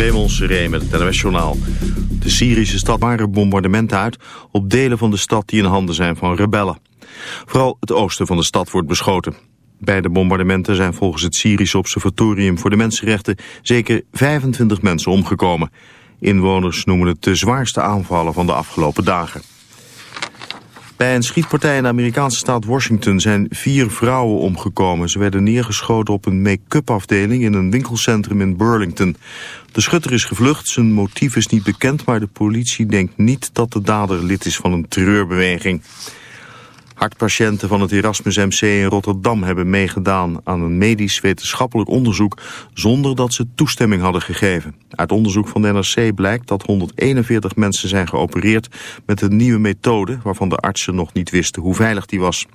Raymond Seré met het NOS-journaal. De Syrische stad waren bombardementen uit op delen van de stad die in handen zijn van rebellen. Vooral het oosten van de stad wordt beschoten. Bij de bombardementen zijn volgens het Syrische Observatorium voor de Mensenrechten zeker 25 mensen omgekomen. Inwoners noemen het de zwaarste aanvallen van de afgelopen dagen. Bij een schietpartij in de Amerikaanse staat Washington zijn vier vrouwen omgekomen. Ze werden neergeschoten op een make-up afdeling in een winkelcentrum in Burlington. De schutter is gevlucht, zijn motief is niet bekend, maar de politie denkt niet dat de dader lid is van een terreurbeweging. Hartpatiënten van het Erasmus MC in Rotterdam hebben meegedaan aan een medisch-wetenschappelijk onderzoek zonder dat ze toestemming hadden gegeven. Uit onderzoek van de NRC blijkt dat 141 mensen zijn geopereerd met een nieuwe methode waarvan de artsen nog niet wisten hoe veilig die was.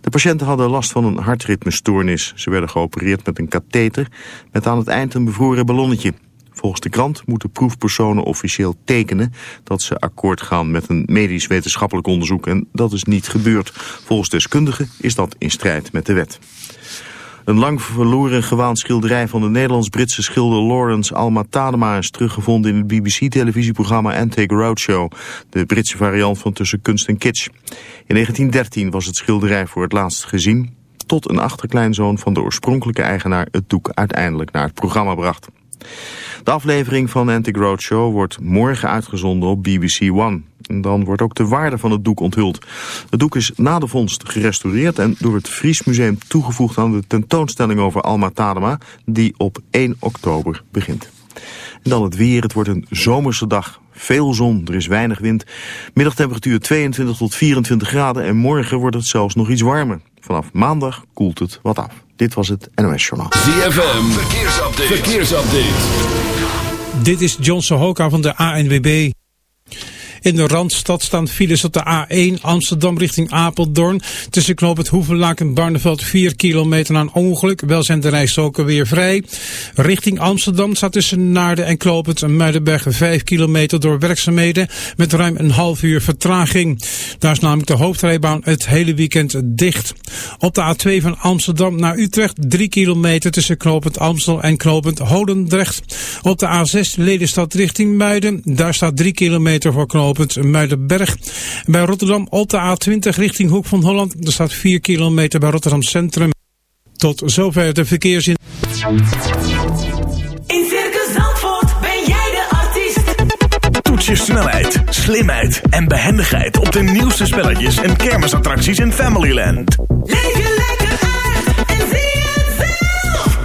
De patiënten hadden last van een hartritmestoornis. Ze werden geopereerd met een katheter met aan het eind een bevroren ballonnetje. Volgens de krant moeten proefpersonen officieel tekenen dat ze akkoord gaan met een medisch-wetenschappelijk onderzoek en dat is niet gebeurd. Volgens deskundigen is dat in strijd met de wet. Een lang verloren gewaand schilderij van de Nederlands-Britse schilder Lawrence Alma Tadema is teruggevonden in het BBC-televisieprogramma Antique Roadshow, de Britse variant van tussen kunst en kitsch. In 1913 was het schilderij voor het laatst gezien, tot een achterkleinzoon van de oorspronkelijke eigenaar het doek uiteindelijk naar het programma bracht. De aflevering van Antic Roadshow wordt morgen uitgezonden op BBC One. En dan wordt ook de waarde van het doek onthuld. Het doek is na de vondst gerestaureerd en door het Fries Museum toegevoegd aan de tentoonstelling over Alma Tadema, die op 1 oktober begint. Dan het weer. Het wordt een zomerse dag. Veel zon, er is weinig wind. Middagtemperatuur 22 tot 24 graden en morgen wordt het zelfs nog iets warmer. Vanaf maandag koelt het wat af. Dit was het NOS Journaal. ZFM, verkeersupdate. verkeersupdate. Dit is John Sohoka van de ANWB. In de Randstad staan files op de A1 Amsterdam richting Apeldoorn. Tussen knoop Hoevenlaak en Barneveld 4 kilometer een ongeluk. Wel zijn de rijstroken weer vrij. Richting Amsterdam staat tussen Naarden en Kloopend Muidenberg 5 kilometer door werkzaamheden. Met ruim een half uur vertraging. Daar is namelijk de hoofdrijbaan het hele weekend dicht. Op de A2 van Amsterdam naar Utrecht 3 kilometer tussen knooppunt Amstel en knooppunt Holendrecht. Op de A6 Ledenstad richting Muiden. Daar staat 3 kilometer voor knooppunt knooppunt Muidenberg. Bij Rotterdam op de A20 richting Hoek van Holland. Er staat 4 kilometer bij Rotterdam Centrum. Tot zover de verkeersin. In Circus Zandvoort ben jij de artiest. Toets je snelheid, slimheid en behendigheid op de nieuwste spelletjes en kermisattracties in Familyland. Leef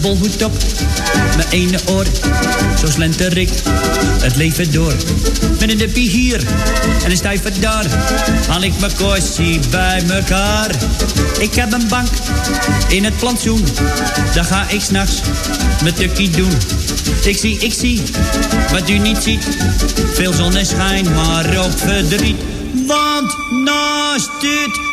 Bolhoed op, mijn ene oor. Zo slenter ik het leven door. Met een duppie hier en een stijver daar. Haal ik mijn kostie bij mekaar. Ik heb een bank in het plantsoen. Daar ga ik s'nachts mijn tukkie doen. Ik zie, ik zie wat u niet ziet. Veel zonneschijn, maar ook verdriet. Want naast dit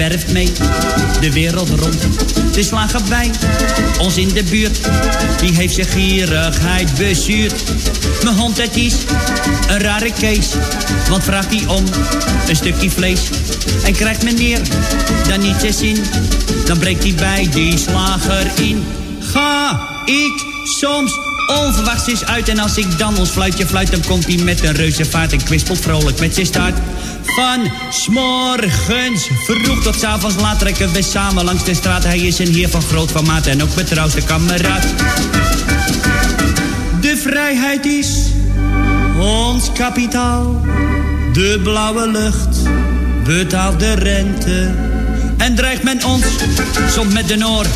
Zwerft mee de wereld rond. De slager bij ons in de buurt. Die heeft zijn gierigheid bezuurd. Mijn hond het is een rare kees. Want vraagt hij om een stukje vlees. En krijgt meneer dan niet zijn zin. Dan breekt hij bij die slager in. Ga ik soms onverwachts is uit. En als ik dan ons fluitje fluit, dan komt hij met een reuze vaart en kwispelt vrolijk met zijn start. Van s'morgens vroeg tot avonds laat trekken we samen langs de straat. Hij is een heer van groot formaat en ook betrouwste kameraad. De vrijheid is ons kapitaal. De blauwe lucht betaalt de rente. En dreigt men ons soms met de noor,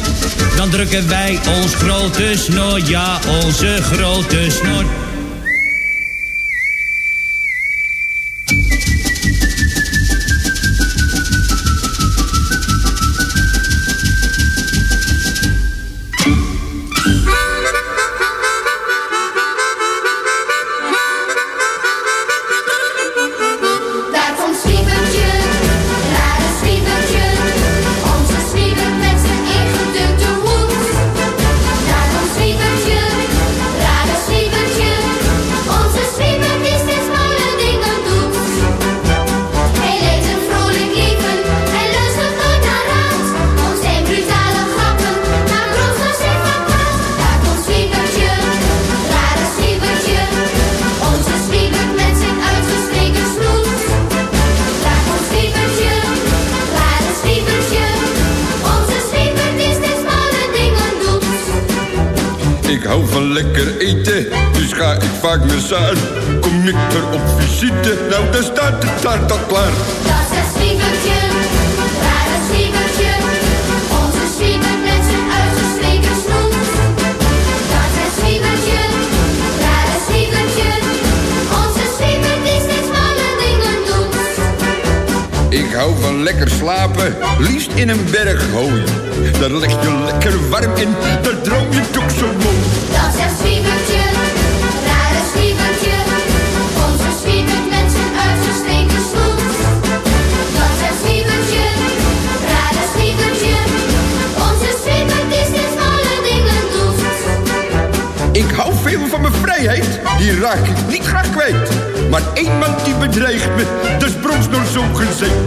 dan drukken wij ons grote snor, ja, onze grote snor. Slapen, liefst in een berg hooi. Daar leg je lekker warm in, daar droom je toch zo mooi. Dat is Zwiebertje, rare Zwiebertje, onze Zwiebert met zijn uitgestreken snoet. Dat is Zwiebertje, rare Zwiebertje, onze Zwiebert die steeds malle dingen doet. Ik hou veel van mijn vrijheid, die raak ik niet graag kwijt. Maar één man die bedreigt me, dat is bronsnor zo gezegd.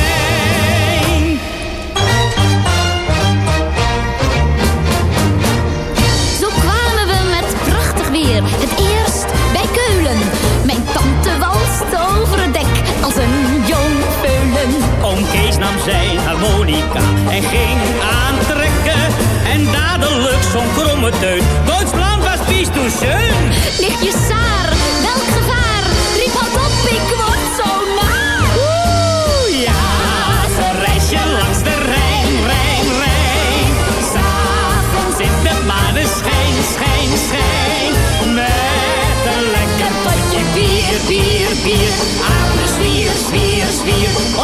Over het dek als een jong peulen. Oom Kees nam zijn harmonica en ging aantrekken. En dadelijk zo'n kromme teut. Duitsland was vies toen schön.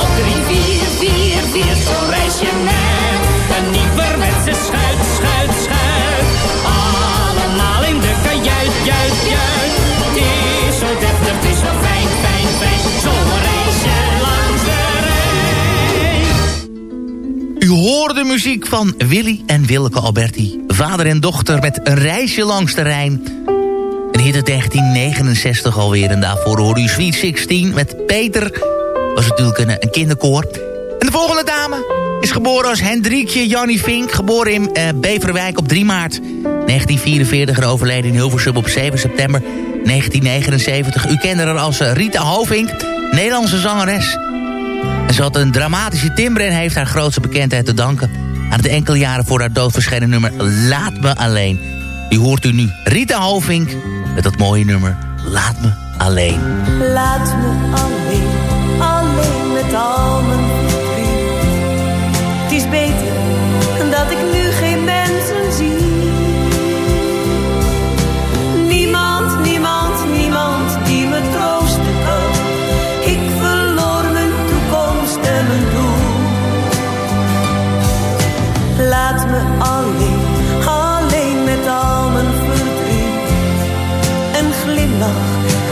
Op drie, vier, vier, vier. Zo reis je met een nieuwerwetse schuit, schuit, schuit. Allemaal in de kajuit, juit, juit. Het is zo deftig, het is zo fijn, fijn, fijn. Zo reis je langs de Rijn. U hoorde muziek van Willy en Willeke Alberti. Vader en dochter met een reisje langs de Rijn. Een hit uit 1969 alweer. En daarvoor hoorde u Sweet 16 met Peter. Was natuurlijk een, een kinderkoor. En de volgende dame is geboren als Hendrikje Jannie Vink. Geboren in eh, Beverwijk op 3 maart 1944 en overleden in Hilversum op 7 september 1979. U kende haar als eh, Rita Hovink, Nederlandse zangeres. En ze had een dramatische timbre en heeft haar grootste bekendheid te danken... aan het enkele jaren voor haar dood verschenen nummer Laat Me Alleen. Die hoort u nu, Rita Hovink, met dat mooie nummer Laat Me Alleen. Laat me alleen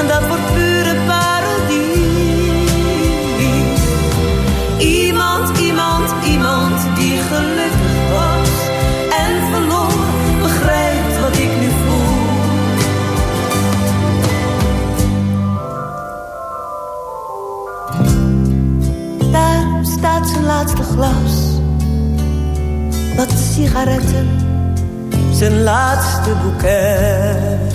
dat wordt pure parodie. Iemand, iemand, iemand die gelukkig was en verloor, begrijpt wat ik nu voel. Daar staat zijn laatste glas, wat sigaretten, zijn laatste boeket.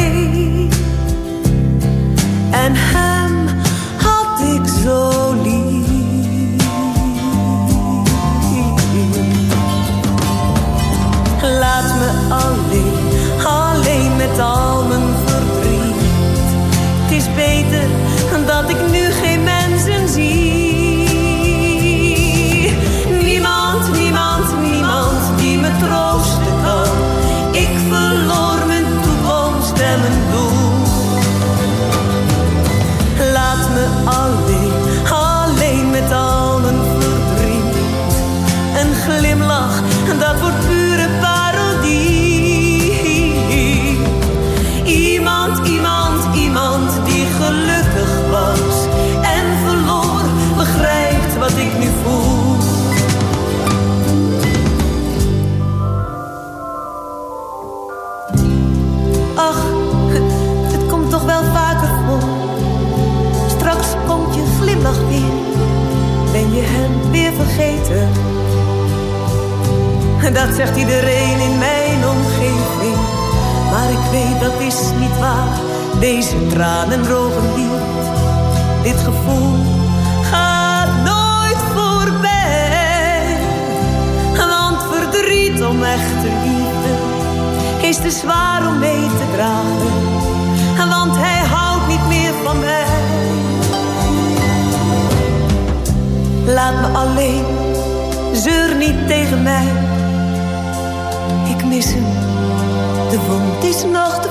En hem had ik zo lief. Laat me alleen, alleen met al mijn verdriet. Het is beter dat ik nu geen mensen zie. Zegt iedereen in mijn omgeving. Maar ik weet dat is niet waar. Deze tranen drogen niet. Dit gevoel gaat nooit voorbij. Want verdriet om echte liefde is te zwaar om mee te dragen. Want hij houdt niet meer van mij. Laat me alleen, zeur niet tegen mij. De wond is nog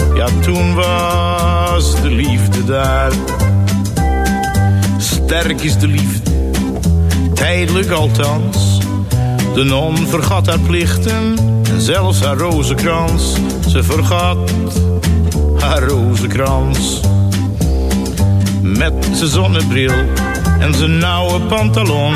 Ja, toen was de liefde daar. Sterk is de liefde tijdelijk althans. De non vergat haar plichten en zelfs haar rozenkrans. Ze vergat haar rozenkrans. Met zijn zonnebril en zijn nauwe pantalon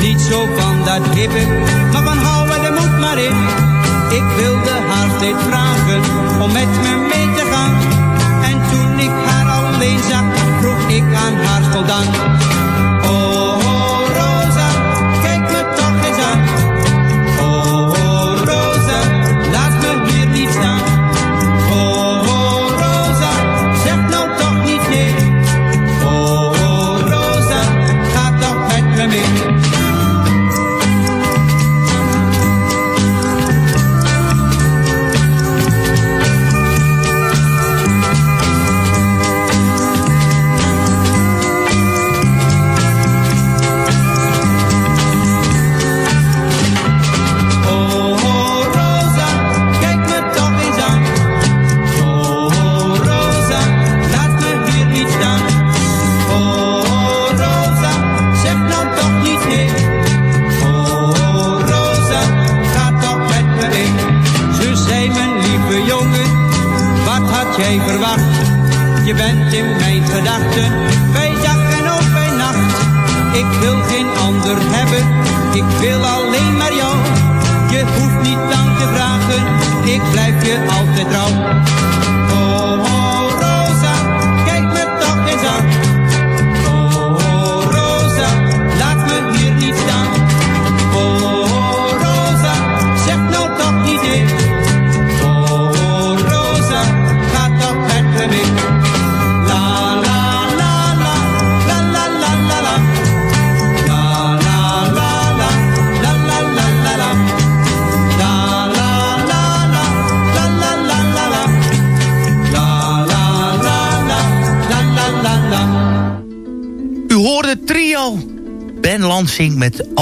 Niet zo van dat hippe, maar van houden de moed maar in. Ik wilde haar steeds vragen om met me mee te gaan. En toen ik haar alleen zag, vroeg ik aan haar voldaan.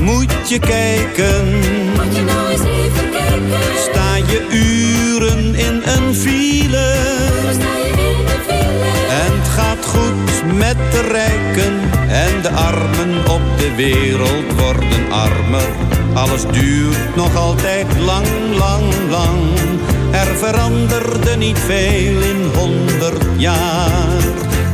Moet je kijken. Moet je nou eens even kijken. Sta je uren in een file. Sta je in de file. En het gaat goed met de rijken. En de armen op de wereld worden armer. Alles duurt nog altijd lang, lang, lang. Er veranderde niet veel in honderd jaar.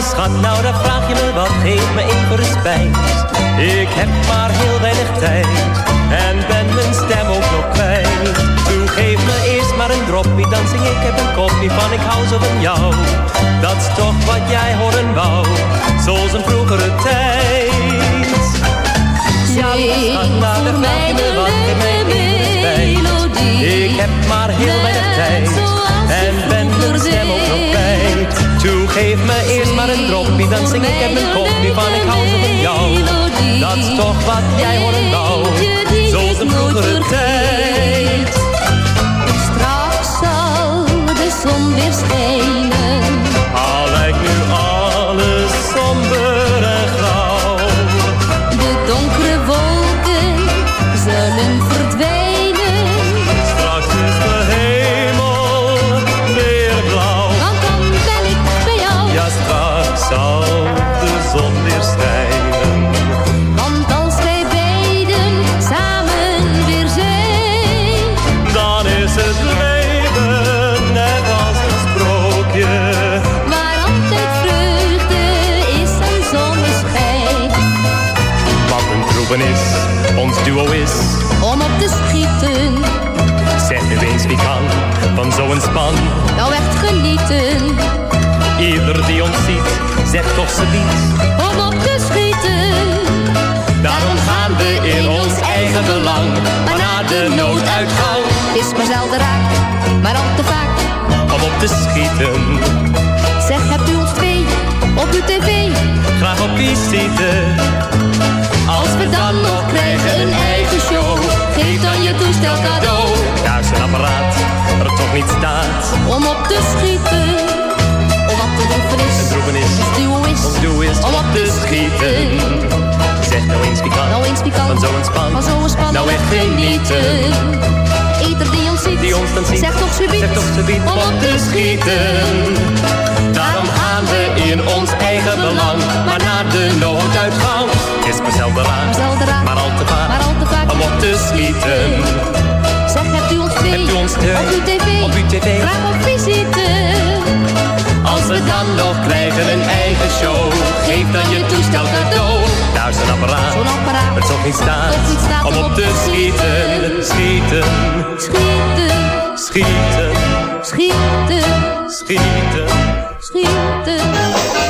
lieve schat, nou dan vraag je me wat, geef me even respijt. Ik heb maar heel weinig tijd en ben mijn stem ook nog kwijt. Toen geef me eerst maar een droppie, dan zing ik heb een kopje van ik hou zo van jou. Dat is toch wat jij horen wou, zoals een vroegere tijd. Ja, lieve schat, nou dan vraag je me wat, geef me even respijt. Ik heb maar heel weinig tijd en ben mijn stem ook nog kwijt. Toe geef me eerst maar een droppie, dan zing ik heb een kopje van ik hou zo van jou. Dat is toch wat jij horen wou, zoals een vroegere tijd. Straks zal de zon weer schijnen. Zo'n span. nou echt genieten. Ieder die ons ziet, zegt toch ze niet. Om op te schieten. Daarom gaan we in ons eigen belang. Maar na de nooduitgang, Het is maar zelden raak, maar al te vaak. om op te schieten. Zeg, hebt u ons twee op uw tv? Graag op visite. Als we dan nog krijgen een eigen show, geef dan je toestel cadeau. Daar is een apparaat, er toch niet staat. Om op te schieten, om wat te droeven is. Ons duo is, ons doel is om op te schieten. Zeg nou eens wie kan, Nou eens wie kan, van zo'n span. van zo'n span Nou echt genieten. Ieder die ons ziet, die ons dan ziet, zegt toch subiet, zegt toch subiet om op te schieten. Daarom gaan we in ons eigen belang, maar naar de nooduitgang. Is me zelden raar, Zelden raar, maar al te vaak, maar al te vaak. om op te schieten. Hebt u ons op uw tv, op uw tv, graag op visite. Als we dan nog krijgen een eigen show, geef dan je toestel cadeau. Daar is een apparaat, Zo'n apparaat, het toch niet staat om op te schieten. Schieten, Schieten, schieten, schieten, schieten. schieten.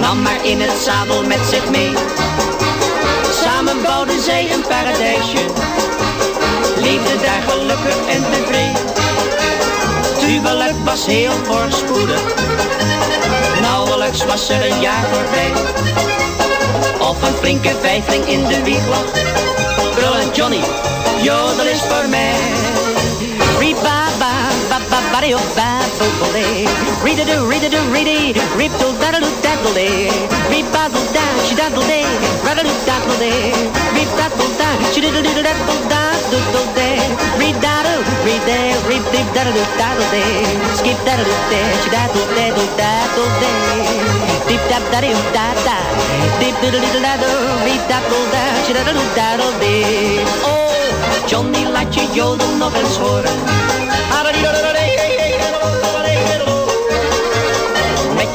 nam maar in het zadel met zich mee. Samen bouwden zij een paradijsje, leefde daar gelukkig en tevreden. Huwelijk was heel voorspoedig, nauwelijks was er een jaar voorbij. Of een flinke vijfling in de wieg lag, brullend Johnny, jodel is voor mij. Riba ba ba ba ba vocal day. Read a do, read a do, read a rip till daddle daddle day. Rip dazzle dash, she dazzle day. Rattle dazzle day. Rip dazzle dash, she diddle diddle dazzle dazzle day. Read daddle, read day, rip dip daddle daddle day. Skip daddle day, she dazzle daddle daddle day. Dip dap daddy da da. Dip diddle diddle daddle, read daddle dash, she daddle daddle day. Oh, Johnny laat je jodel nog eens horen.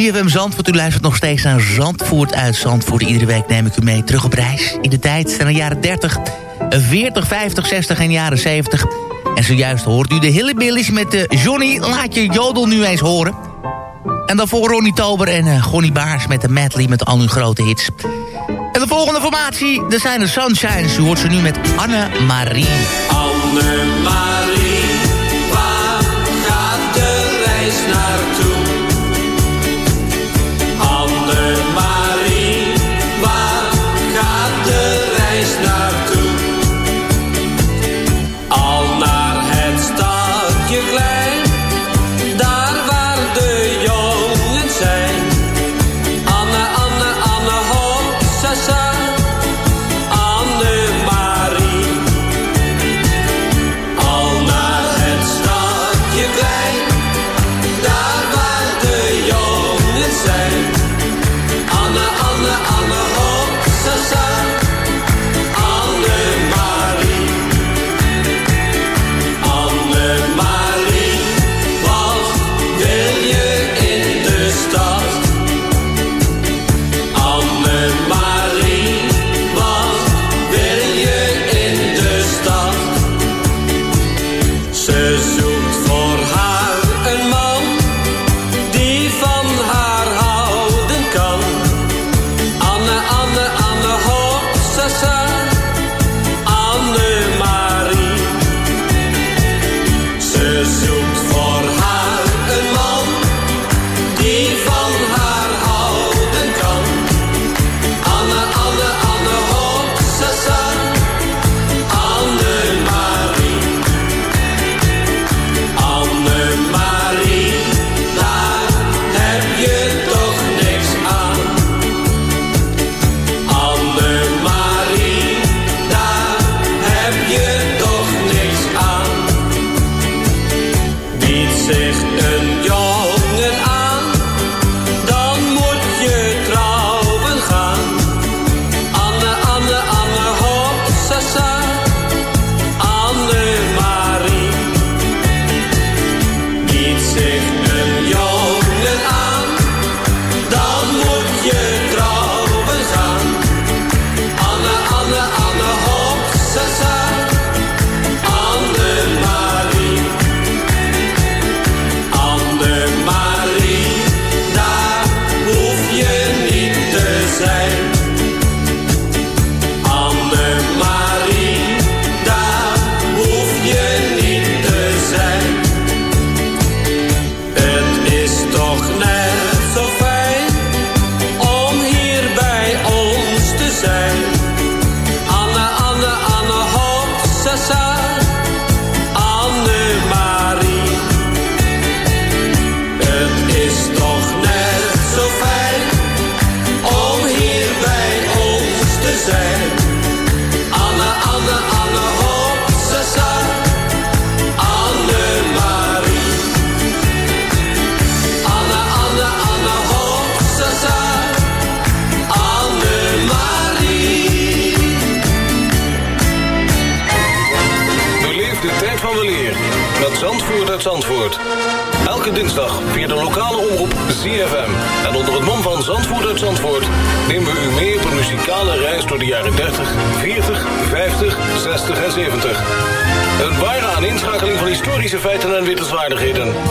CFM Zandvoort, u luistert nog steeds naar Zandvoort uit Zandvoort. Iedere week neem ik u mee terug op reis. In de tijd zijn de jaren 30, 40, 50, 60 en jaren 70. En zojuist hoort u de Hillebillies met de Johnny Laat je Jodel nu eens horen. En daarvoor Ronnie Tober en uh, Gonnie Baars met de medley met al hun grote hits. En de volgende formatie, er zijn de Sunshines. U hoort ze nu met Anne-Marie. Anne-Marie,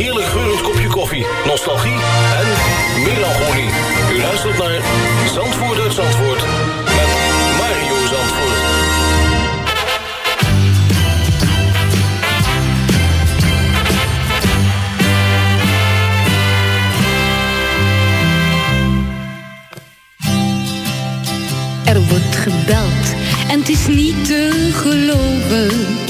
heerlijk geurend kopje koffie, nostalgie en melancholie. U luistert naar Zandvoort uit Zandvoort met Mario Zandvoort. Er wordt gebeld en het is niet te geloven.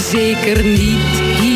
Zeker niet hier